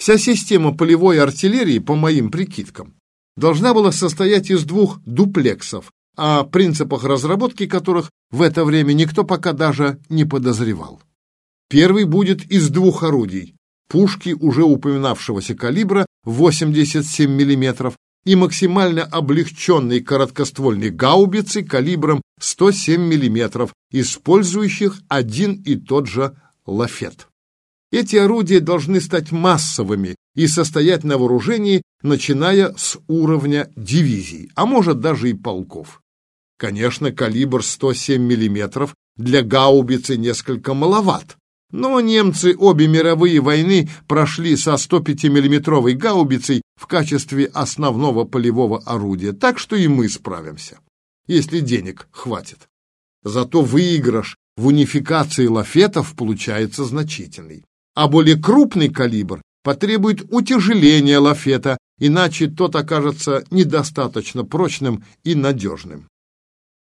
Вся система полевой артиллерии, по моим прикидкам, должна была состоять из двух дуплексов, о принципах разработки которых в это время никто пока даже не подозревал. Первый будет из двух орудий, пушки уже упоминавшегося калибра 87 мм и максимально облегченной короткоствольной гаубицы калибром 107 мм, использующих один и тот же лафет. Эти орудия должны стать массовыми и состоять на вооружении, начиная с уровня дивизий, а может даже и полков. Конечно, калибр 107 мм для гаубицы несколько маловат, но немцы обе мировые войны прошли со 105 миллиметровой гаубицей в качестве основного полевого орудия, так что и мы справимся, если денег хватит. Зато выигрыш в унификации лафетов получается значительный. А более крупный калибр потребует утяжеления лафета, иначе тот окажется недостаточно прочным и надежным.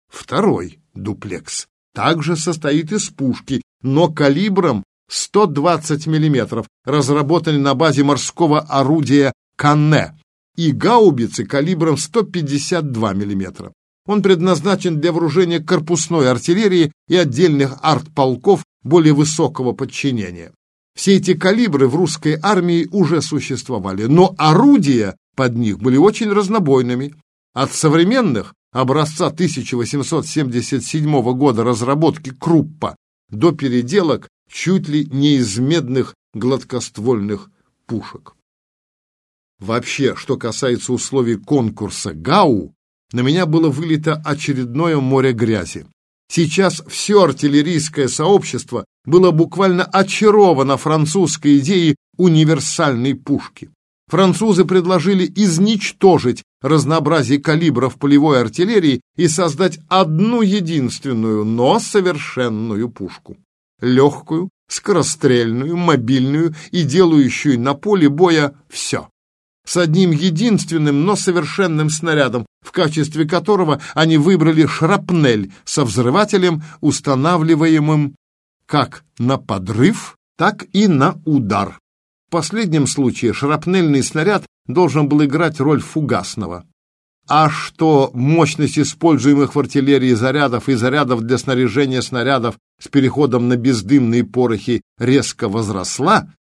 Второй дуплекс также состоит из пушки, но калибром 120 мм, разработанный на базе морского орудия «Канне», и гаубицы калибром 152 мм. Он предназначен для вооружения корпусной артиллерии и отдельных артполков более высокого подчинения. Все эти калибры в русской армии уже существовали, но орудия под них были очень разнобойными. От современных образца 1877 года разработки Круппа до переделок чуть ли не из медных гладкоствольных пушек. Вообще, что касается условий конкурса ГАУ, на меня было вылито очередное море грязи. Сейчас все артиллерийское сообщество было буквально очаровано французской идеей универсальной пушки. Французы предложили изничтожить разнообразие калибров полевой артиллерии и создать одну единственную, но совершенную пушку. Легкую, скорострельную, мобильную и делающую на поле боя все. С одним единственным, но совершенным снарядом, в качестве которого они выбрали шрапнель со взрывателем, устанавливаемым как на подрыв, так и на удар. В последнем случае шрапнельный снаряд должен был играть роль фугасного. А что мощность используемых в артиллерии зарядов и зарядов для снаряжения снарядов с переходом на бездымные порохи резко возросла,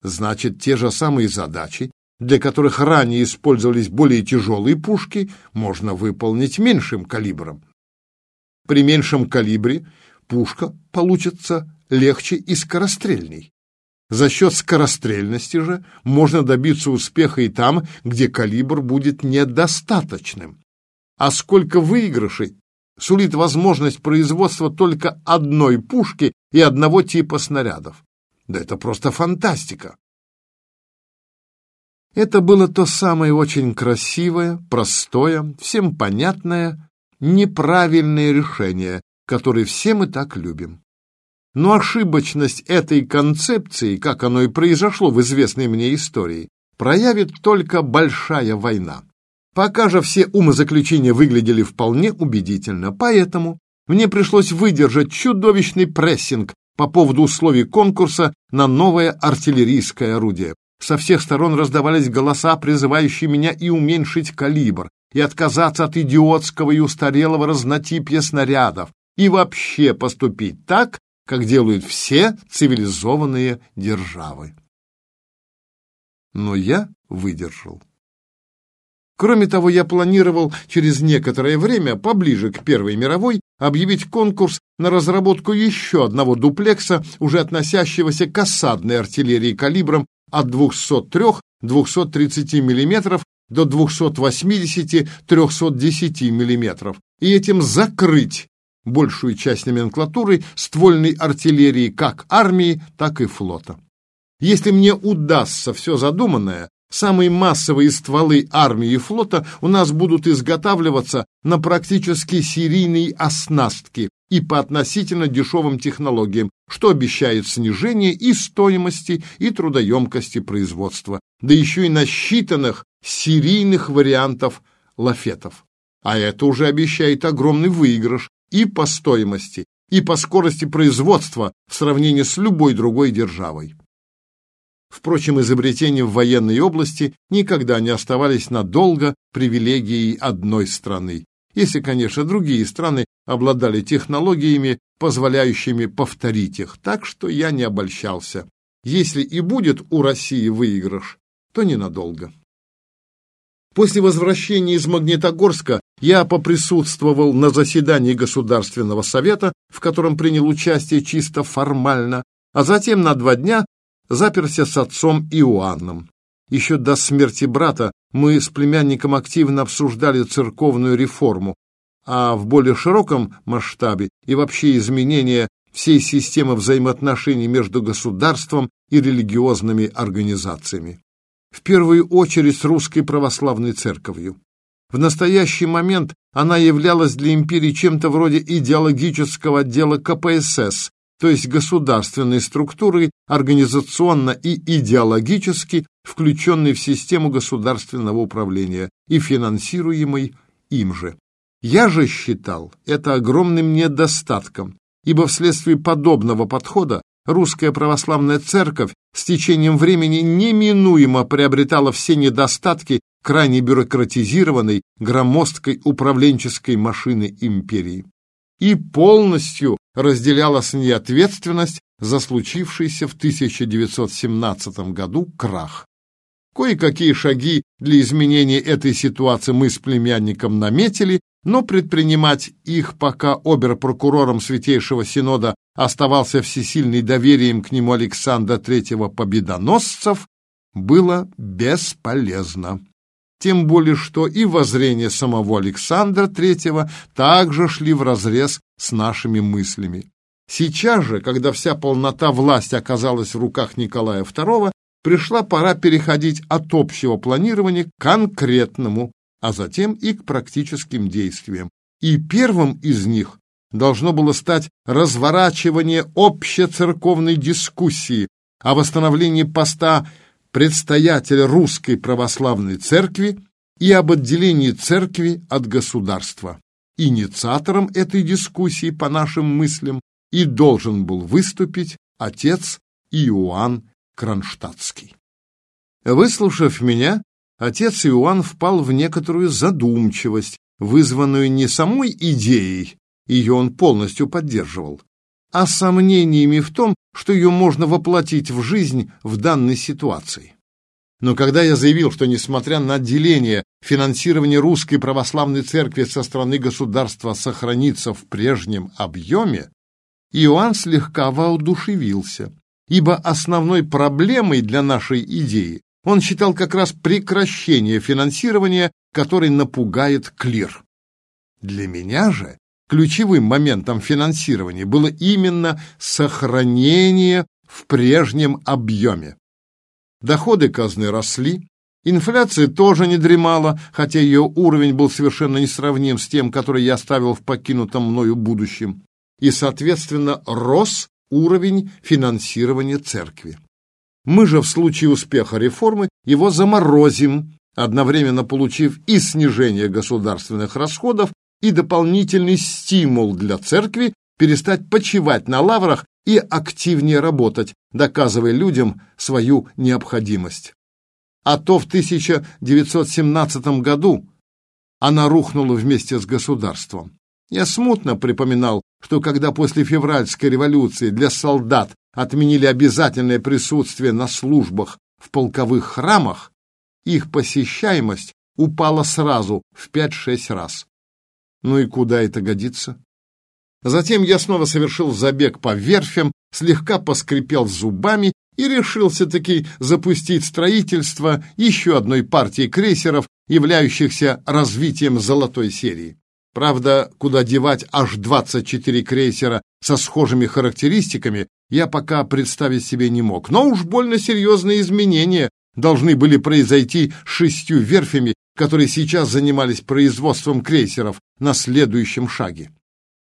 значит, те же самые задачи, для которых ранее использовались более тяжелые пушки, можно выполнить меньшим калибром. При меньшем калибре пушка получится легче и скорострельней. За счет скорострельности же можно добиться успеха и там, где калибр будет недостаточным. А сколько выигрышей сулит возможность производства только одной пушки и одного типа снарядов. Да это просто фантастика. Это было то самое очень красивое, простое, всем понятное, неправильное решение, которое все мы так любим. Но ошибочность этой концепции, как оно и произошло в известной мне истории, проявит только большая война. Пока же все умозаключения выглядели вполне убедительно, поэтому мне пришлось выдержать чудовищный прессинг по поводу условий конкурса на новое артиллерийское орудие. Со всех сторон раздавались голоса, призывающие меня и уменьшить калибр, и отказаться от идиотского и устарелого разнотипья снарядов, и вообще поступить так, как делают все цивилизованные державы. Но я выдержал. Кроме того, я планировал через некоторое время, поближе к Первой мировой, объявить конкурс на разработку еще одного дуплекса, уже относящегося к осадной артиллерии калибром от 203-230 мм до 280-310 мм, и этим закрыть большую часть номенклатуры ствольной артиллерии как армии, так и флота. Если мне удастся все задуманное, самые массовые стволы армии и флота у нас будут изготавливаться на практически серийной оснастке и по относительно дешевым технологиям, что обещает снижение и стоимости, и трудоемкости производства, да еще и насчитанных серийных вариантов лафетов. А это уже обещает огромный выигрыш и по стоимости, и по скорости производства в сравнении с любой другой державой. Впрочем, изобретения в военной области никогда не оставались надолго привилегией одной страны, если, конечно, другие страны обладали технологиями, позволяющими повторить их, так что я не обольщался. Если и будет у России выигрыш, то ненадолго. После возвращения из Магнитогорска я поприсутствовал на заседании Государственного совета, в котором принял участие чисто формально, а затем на два дня заперся с отцом Иоанном. Еще до смерти брата мы с племянником активно обсуждали церковную реформу, а в более широком масштабе и вообще изменения всей системы взаимоотношений между государством и религиозными организациями в первую очередь с русской православной церковью. В настоящий момент она являлась для империи чем-то вроде идеологического отдела КПСС, то есть государственной структурой, организационно и идеологически включенной в систему государственного управления и финансируемой им же. Я же считал это огромным недостатком, ибо вследствие подобного подхода русская православная церковь с течением времени неминуемо приобретала все недостатки крайне бюрократизированной, громоздкой управленческой машины империи и полностью разделяла с ней ответственность за случившийся в 1917 году крах. Кое-какие шаги для изменения этой ситуации мы с племянником наметили, но предпринимать их, пока обер-прокурором Святейшего Синода оставался всесильный доверием к нему Александра III Победоносцев, было бесполезно. Тем более, что и воззрения самого Александра III также шли вразрез с нашими мыслями. Сейчас же, когда вся полнота власти оказалась в руках Николая II, пришла пора переходить от общего планирования к конкретному, а затем и к практическим действиям. И первым из них должно было стать разворачивание общецерковной дискуссии о восстановлении поста предстоятеля Русской Православной Церкви и об отделении церкви от государства. Инициатором этой дискуссии, по нашим мыслям, и должен был выступить отец Иоанн Кронштадтский. Выслушав меня, отец Иоанн впал в некоторую задумчивость, вызванную не самой идеей, ее он полностью поддерживал, а сомнениями в том, что ее можно воплотить в жизнь в данной ситуации. Но когда я заявил, что несмотря на отделение, финансирование русской православной церкви со стороны государства сохранится в прежнем объеме, Иоанн слегка воодушевился ибо основной проблемой для нашей идеи он считал как раз прекращение финансирования, который напугает клир. Для меня же ключевым моментом финансирования было именно сохранение в прежнем объеме. Доходы казны росли, инфляция тоже не дремала, хотя ее уровень был совершенно несравним с тем, который я оставил в покинутом мною будущем, и, соответственно, рос уровень финансирования церкви. Мы же в случае успеха реформы его заморозим, одновременно получив и снижение государственных расходов, и дополнительный стимул для церкви перестать почивать на лаврах и активнее работать, доказывая людям свою необходимость. А то в 1917 году она рухнула вместе с государством. Я смутно припоминал, что когда после февральской революции для солдат отменили обязательное присутствие на службах в полковых храмах, их посещаемость упала сразу в 5-6 раз. Ну и куда это годится? Затем я снова совершил забег по верфям, слегка поскрипел зубами и решился-таки запустить строительство еще одной партии крейсеров, являющихся развитием золотой серии. Правда, куда девать аж 24 крейсера со схожими характеристиками, я пока представить себе не мог. Но уж больно серьезные изменения должны были произойти с шестью верфями, которые сейчас занимались производством крейсеров на следующем шаге.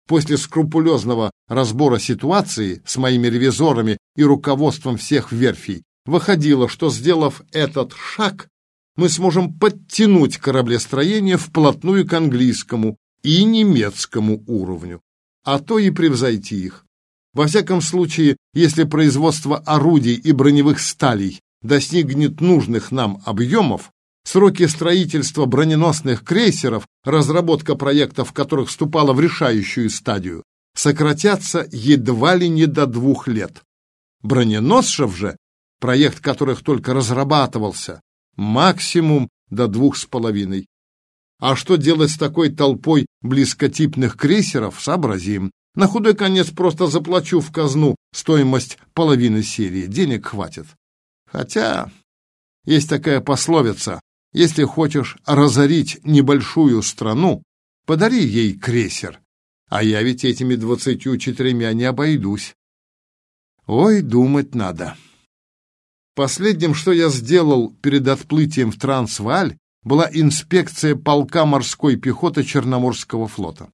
После скрупулезного разбора ситуации с моими ревизорами и руководством всех верфей, выходило, что, сделав этот шаг, мы сможем подтянуть кораблестроение вплотную к английскому, и немецкому уровню, а то и превзойти их. Во всяком случае, если производство орудий и броневых сталей достигнет нужных нам объемов, сроки строительства броненосных крейсеров, разработка проектов которых вступала в решающую стадию, сократятся едва ли не до двух лет. Броненосцев же, проект которых только разрабатывался, максимум до двух с половиной. А что делать с такой толпой близкотипных крейсеров, сообразим. На худой конец просто заплачу в казну стоимость половины серии, денег хватит. Хотя есть такая пословица, если хочешь разорить небольшую страну, подари ей крейсер. А я ведь этими двадцатью четырьмя не обойдусь. Ой, думать надо. Последним, что я сделал перед отплытием в Трансваль, была инспекция полка морской пехоты Черноморского флота.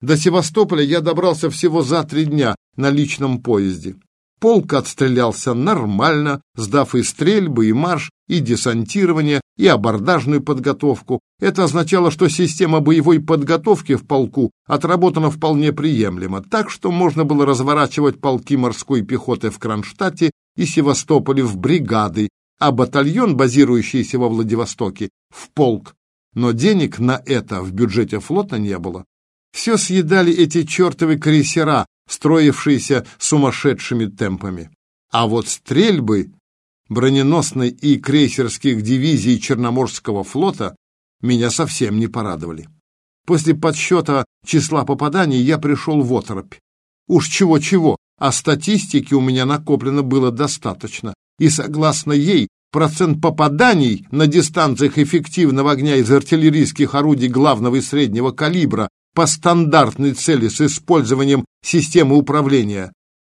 До Севастополя я добрался всего за три дня на личном поезде. Полк отстрелялся нормально, сдав и стрельбы, и марш, и десантирование, и абордажную подготовку. Это означало, что система боевой подготовки в полку отработана вполне приемлемо, так что можно было разворачивать полки морской пехоты в Кронштадте и Севастополе в бригады, а батальон, базирующийся во Владивостоке, в полк. Но денег на это в бюджете флота не было. Все съедали эти чертовы крейсера, строившиеся сумасшедшими темпами. А вот стрельбы броненосной и крейсерских дивизий Черноморского флота меня совсем не порадовали. После подсчета числа попаданий я пришел в оторопь. Уж чего-чего, а статистики у меня накоплено было достаточно, и согласно ей процент попаданий на дистанциях эффективного огня из артиллерийских орудий главного и среднего калибра по стандартной цели с использованием системы управления,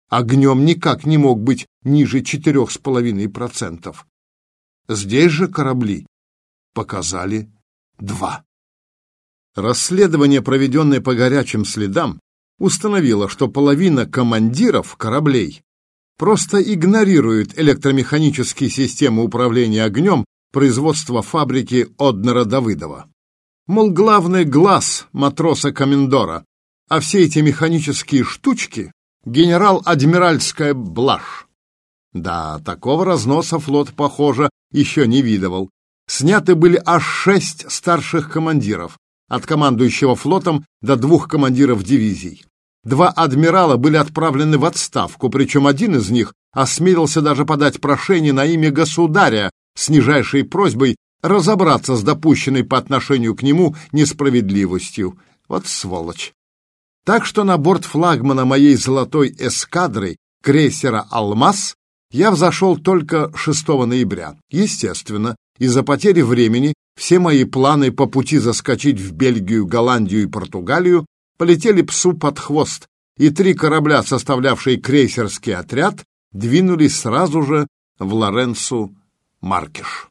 огнем никак не мог быть ниже 4,5%. Здесь же корабли показали два. Расследование, проведенное по горячим следам, установило, что половина командиров кораблей просто игнорирует электромеханические системы управления огнем производства фабрики Однера-Давыдова. Мол, главный глаз матроса-комендора, а все эти механические штучки — генерал-адмиральская блажь. Да, такого разноса флот, похоже, еще не видывал. Сняты были аж шесть старших командиров, от командующего флотом до двух командиров дивизий. Два адмирала были отправлены в отставку, причем один из них осмелился даже подать прошение на имя государя с нижайшей просьбой разобраться с допущенной по отношению к нему несправедливостью. Вот сволочь. Так что на борт флагмана моей золотой эскадры, крейсера «Алмаз», я взошел только 6 ноября. Естественно, из-за потери времени все мои планы по пути заскочить в Бельгию, Голландию и Португалию полетели псу под хвост, и три корабля, составлявшие крейсерский отряд, двинулись сразу же в Лоренцу Маркиш.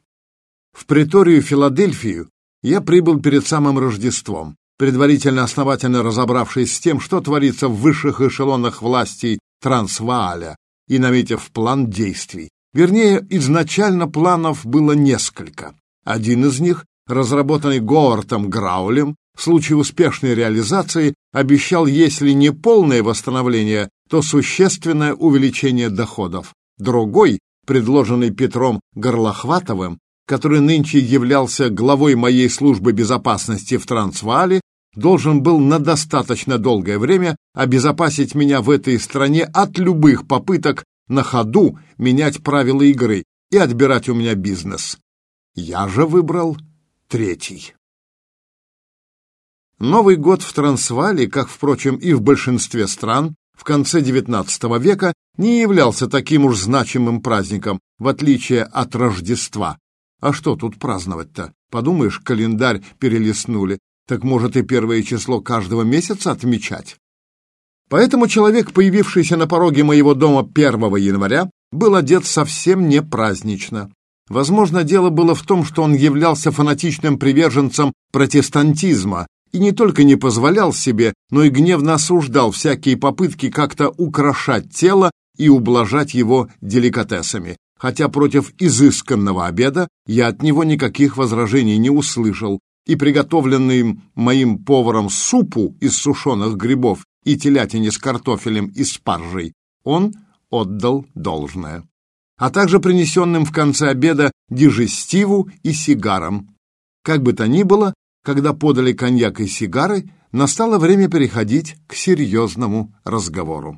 В приторию Филадельфию я прибыл перед самым Рождеством, предварительно основательно разобравшись с тем, что творится в высших эшелонах власти Трансвааля, и наметив план действий. Вернее, изначально планов было несколько. Один из них, разработанный Говартом Граулем, в случае успешной реализации обещал, если не полное восстановление, то существенное увеличение доходов. Другой, предложенный Петром Горлохватовым, который нынче являлся главой моей службы безопасности в Трансваале, должен был на достаточно долгое время обезопасить меня в этой стране от любых попыток на ходу менять правила игры и отбирать у меня бизнес. Я же выбрал третий. Новый год в Трансвале, как, впрочем, и в большинстве стран, в конце XIX века не являлся таким уж значимым праздником, в отличие от Рождества, а что тут праздновать-то? Подумаешь, календарь перелистнули. Так может и первое число каждого месяца отмечать? Поэтому человек, появившийся на пороге моего дома 1 января, был одет совсем не празднично. Возможно, дело было в том, что он являлся фанатичным приверженцем протестантизма и не только не позволял себе, но и гневно осуждал всякие попытки как-то украшать тело и ублажать его деликатесами, хотя против изысканного обеда я от него никаких возражений не услышал, и приготовленный моим поваром супу из сушеных грибов и телятине с картофелем и спаржей он отдал должное. А также принесенным в конце обеда дижестиву и сигарам. Как бы то ни было, когда подали коньяк и сигары, настало время переходить к серьезному разговору.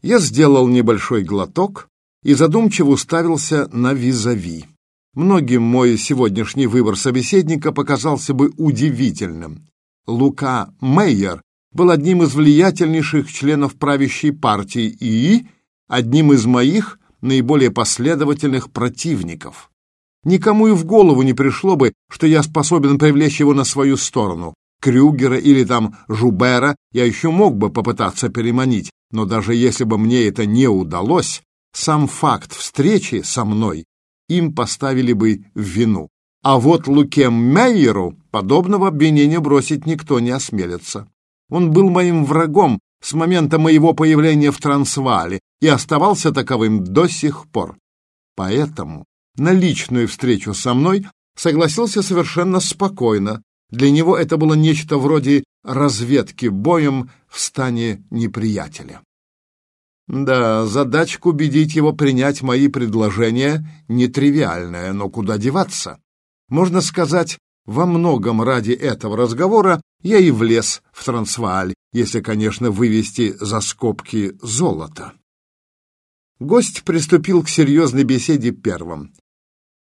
Я сделал небольшой глоток и задумчиво уставился на визави. Многим мой сегодняшний выбор собеседника показался бы удивительным. Лука Мейер был одним из влиятельнейших членов правящей партии и одним из моих наиболее последовательных противников. Никому и в голову не пришло бы, что я способен привлечь его на свою сторону. Крюгера или там Жубера я еще мог бы попытаться переманить, но даже если бы мне это не удалось, сам факт встречи со мной им поставили бы в вину. А вот Луке Мейеру подобного обвинения бросить никто не осмелится. Он был моим врагом с момента моего появления в Трансвале и оставался таковым до сих пор. Поэтому на личную встречу со мной согласился совершенно спокойно. Для него это было нечто вроде разведки боем в стане неприятеля. Да, задачка убедить его принять мои предложения нетривиальная, но куда деваться? Можно сказать, во многом ради этого разговора я и влез в Трансвааль, если, конечно, вывести за скобки золото. Гость приступил к серьезной беседе первым.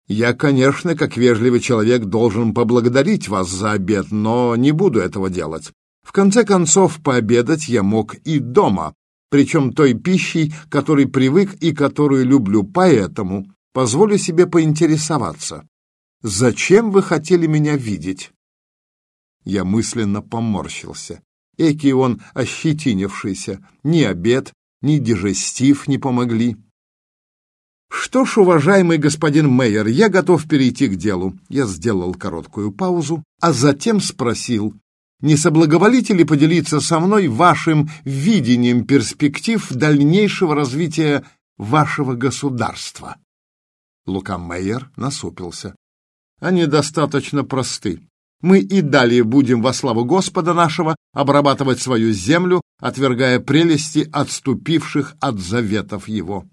«Я, конечно, как вежливый человек, должен поблагодарить вас за обед, но не буду этого делать. В конце концов, пообедать я мог и дома, причем той пищей, которой привык и которую люблю, поэтому позволю себе поинтересоваться. Зачем вы хотели меня видеть?» Я мысленно поморщился. Эки он ощетинившийся. Ни обед, ни дежестив не помогли. «Что ж, уважаемый господин мэр, я готов перейти к делу». Я сделал короткую паузу, а затем спросил, не соблаговолите ли поделиться со мной вашим видением перспектив дальнейшего развития вашего государства? Лука Мейер насупился. Они достаточно просты. Мы и далее будем во славу Господа нашего обрабатывать свою землю, отвергая прелести отступивших от заветов его.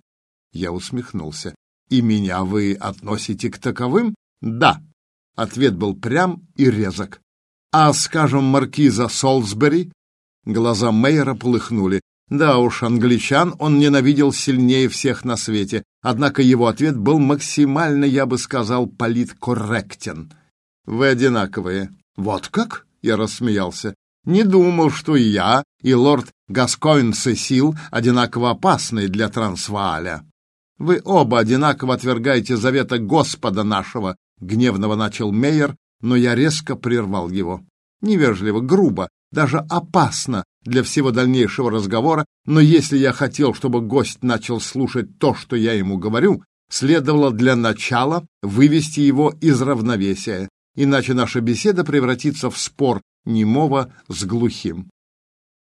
Я усмехнулся. И меня вы относите к таковым? Да. Ответ был прям и резок. А, скажем, маркиза Солсбери? Глаза Мейера полыхнули. Да уж, англичан он ненавидел сильнее всех на свете, однако его ответ был максимально, я бы сказал, политкорректен. «Вы одинаковые». «Вот как?» — я рассмеялся. «Не думал, что и я, и лорд Гаскоин Сесил одинаково опасны для Трансвааля». «Вы оба одинаково отвергаете завета Господа нашего», — гневного начал Мейер, но я резко прервал его. Невежливо, грубо, даже опасно для всего дальнейшего разговора, но если я хотел, чтобы гость начал слушать то, что я ему говорю, следовало для начала вывести его из равновесия, иначе наша беседа превратится в спор немого с глухим.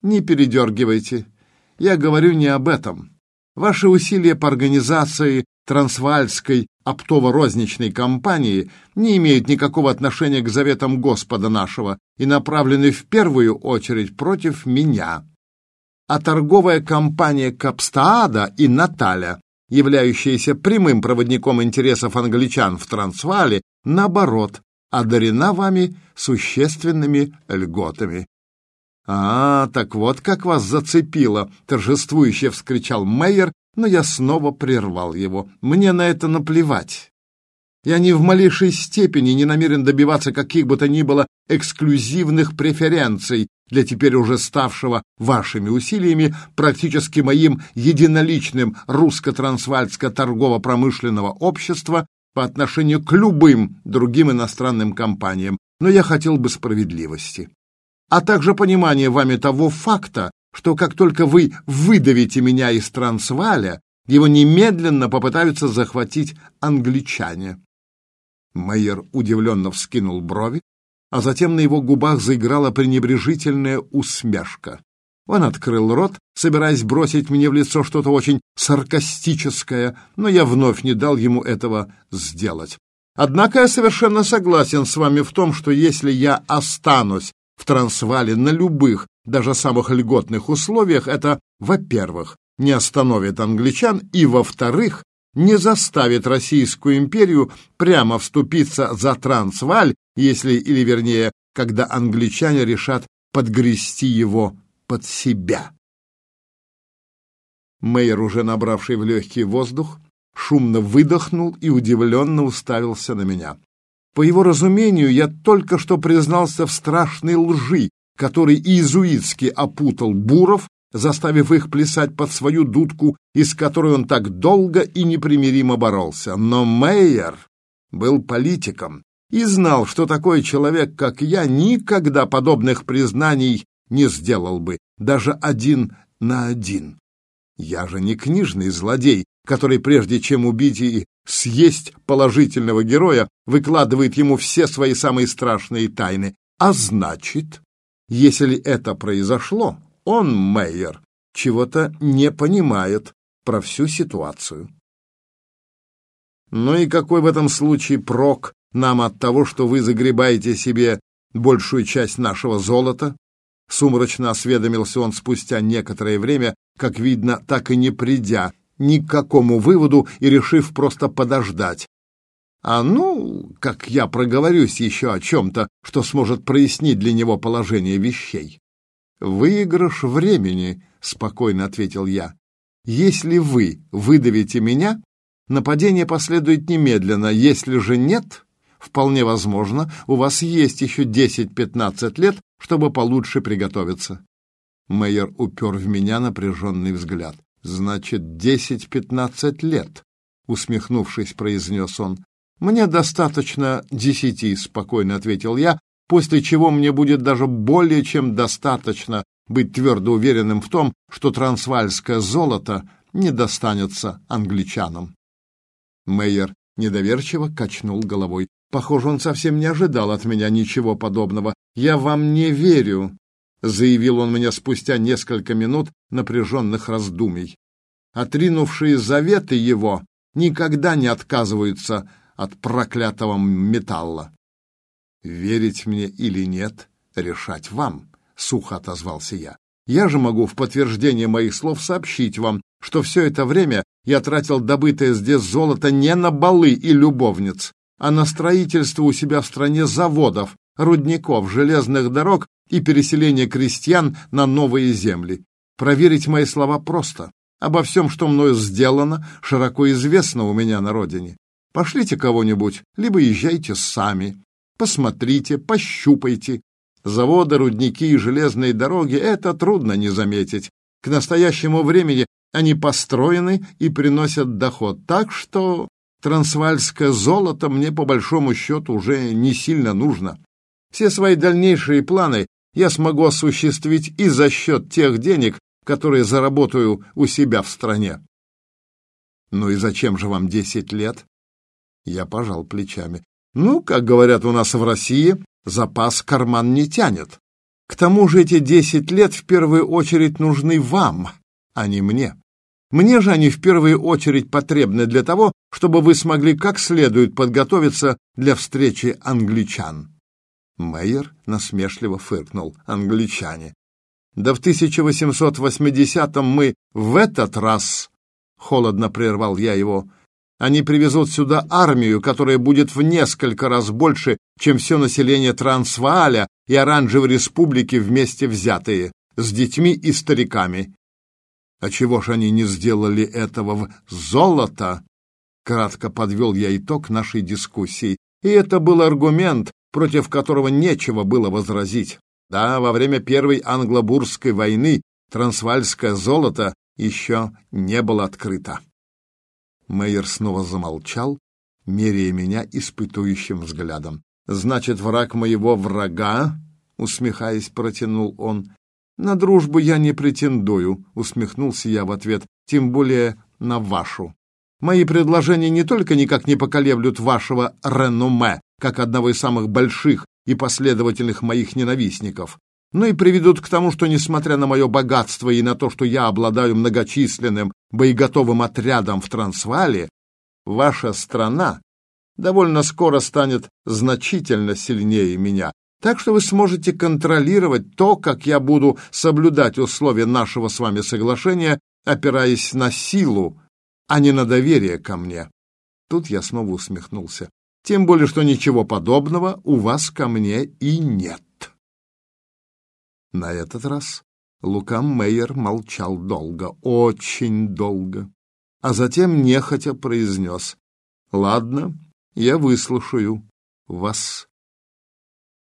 Не передергивайте. Я говорю не об этом. Ваши усилия по организации трансвальской оптово-розничной компании не имеют никакого отношения к заветам Господа нашего и направлены в первую очередь против меня. А торговая компания Капстаада и Наталя, являющаяся прямым проводником интересов англичан в Трансвале, наоборот, одарена вами существенными льготами. «А, так вот как вас зацепило!» — торжествующе вскричал Мейер, но я снова прервал его. «Мне на это наплевать. Я ни в малейшей степени не намерен добиваться каких бы то ни было эксклюзивных преференций для теперь уже ставшего вашими усилиями практически моим единоличным русско-трансвальско-торгово-промышленного общества по отношению к любым другим иностранным компаниям, но я хотел бы справедливости а также понимание вами того факта, что как только вы выдавите меня из Трансваля, его немедленно попытаются захватить англичане. Майер удивленно вскинул брови, а затем на его губах заиграла пренебрежительная усмешка. Он открыл рот, собираясь бросить мне в лицо что-то очень саркастическое, но я вновь не дал ему этого сделать. Однако я совершенно согласен с вами в том, что если я останусь в Трансвале на любых, даже самых льготных условиях, это, во-первых, не остановит англичан, и, во-вторых, не заставит Российскую империю прямо вступиться за Трансваль, если, или вернее, когда англичане решат подгрести его под себя. Мейер, уже набравший в легкий воздух, шумно выдохнул и удивленно уставился на меня. По его разумению, я только что признался в страшной лжи, который иезуитски опутал буров, заставив их плясать под свою дудку, из которой он так долго и непримиримо боролся. Но Мейер был политиком и знал, что такой человек, как я, никогда подобных признаний не сделал бы, даже один на один. Я же не книжный злодей, который прежде чем убить и съесть положительного героя, выкладывает ему все свои самые страшные тайны. А значит, если это произошло, он, Мейер, чего-то не понимает про всю ситуацию. Ну и какой в этом случае прок нам от того, что вы загребаете себе большую часть нашего золота? Сумрачно осведомился он спустя некоторое время, как видно, так и не придя ни к какому выводу и решив просто подождать. А ну, как я проговорюсь еще о чем-то, что сможет прояснить для него положение вещей. «Выигрыш времени», — спокойно ответил я. «Если вы выдавите меня, нападение последует немедленно. Если же нет, вполне возможно, у вас есть еще 10-15 лет, чтобы получше приготовиться». Мэйер упер в меня напряженный взгляд. «Значит, десять-пятнадцать лет», — усмехнувшись, произнес он. «Мне достаточно десяти», — спокойно ответил я, после чего мне будет даже более чем достаточно быть твердо уверенным в том, что трансвальское золото не достанется англичанам. Мейер недоверчиво качнул головой. Похоже, он совсем не ожидал от меня ничего подобного. «Я вам не верю», — заявил он мне спустя несколько минут напряженных раздумий. Отринувшие заветы его никогда не отказываются от проклятого металла. «Верить мне или нет, решать вам», — сухо отозвался я. «Я же могу в подтверждение моих слов сообщить вам, что все это время я тратил добытое здесь золото не на балы и любовниц, а на строительство у себя в стране заводов, рудников, железных дорог и переселение крестьян на новые земли. Проверить мои слова просто. Обо всем, что мною сделано, широко известно у меня на родине. Пошлите кого-нибудь, либо езжайте сами. Посмотрите, пощупайте. Заводы, рудники и железные дороги — это трудно не заметить. К настоящему времени они построены и приносят доход. Так что трансвальское золото мне по большому счету уже не сильно нужно. Все свои дальнейшие планы я смогу осуществить и за счет тех денег, которые заработаю у себя в стране. Ну и зачем же вам десять лет? Я пожал плечами. Ну, как говорят у нас в России, запас карман не тянет. К тому же эти десять лет в первую очередь нужны вам, а не мне. Мне же они в первую очередь потребны для того, чтобы вы смогли как следует подготовиться для встречи англичан. Мейер насмешливо фыркнул. Англичане. Да в 1880-м мы в этот раз, холодно прервал я его, они привезут сюда армию, которая будет в несколько раз больше, чем все население Трансвааля и Оранжевой Республики вместе взятые, с детьми и стариками. А чего ж они не сделали этого в золото? Кратко подвел я итог нашей дискуссии. И это был аргумент, против которого нечего было возразить. Да, во время Первой Англобурской войны трансвальское золото еще не было открыто. Мейер снова замолчал, меряя меня испытующим взглядом. «Значит, враг моего врага?» — усмехаясь, протянул он. «На дружбу я не претендую», — усмехнулся я в ответ, «тем более на вашу. Мои предложения не только никак не поколеблют вашего реноме, как одного из самых больших и последовательных моих ненавистников, но и приведут к тому, что, несмотря на мое богатство и на то, что я обладаю многочисленным боеготовым отрядом в Трансвале, ваша страна довольно скоро станет значительно сильнее меня, так что вы сможете контролировать то, как я буду соблюдать условия нашего с вами соглашения, опираясь на силу, а не на доверие ко мне. Тут я снова усмехнулся. Тем более, что ничего подобного у вас ко мне и нет. На этот раз Лукам Мейер молчал долго, очень долго, а затем нехотя произнес. «Ладно, я выслушаю вас.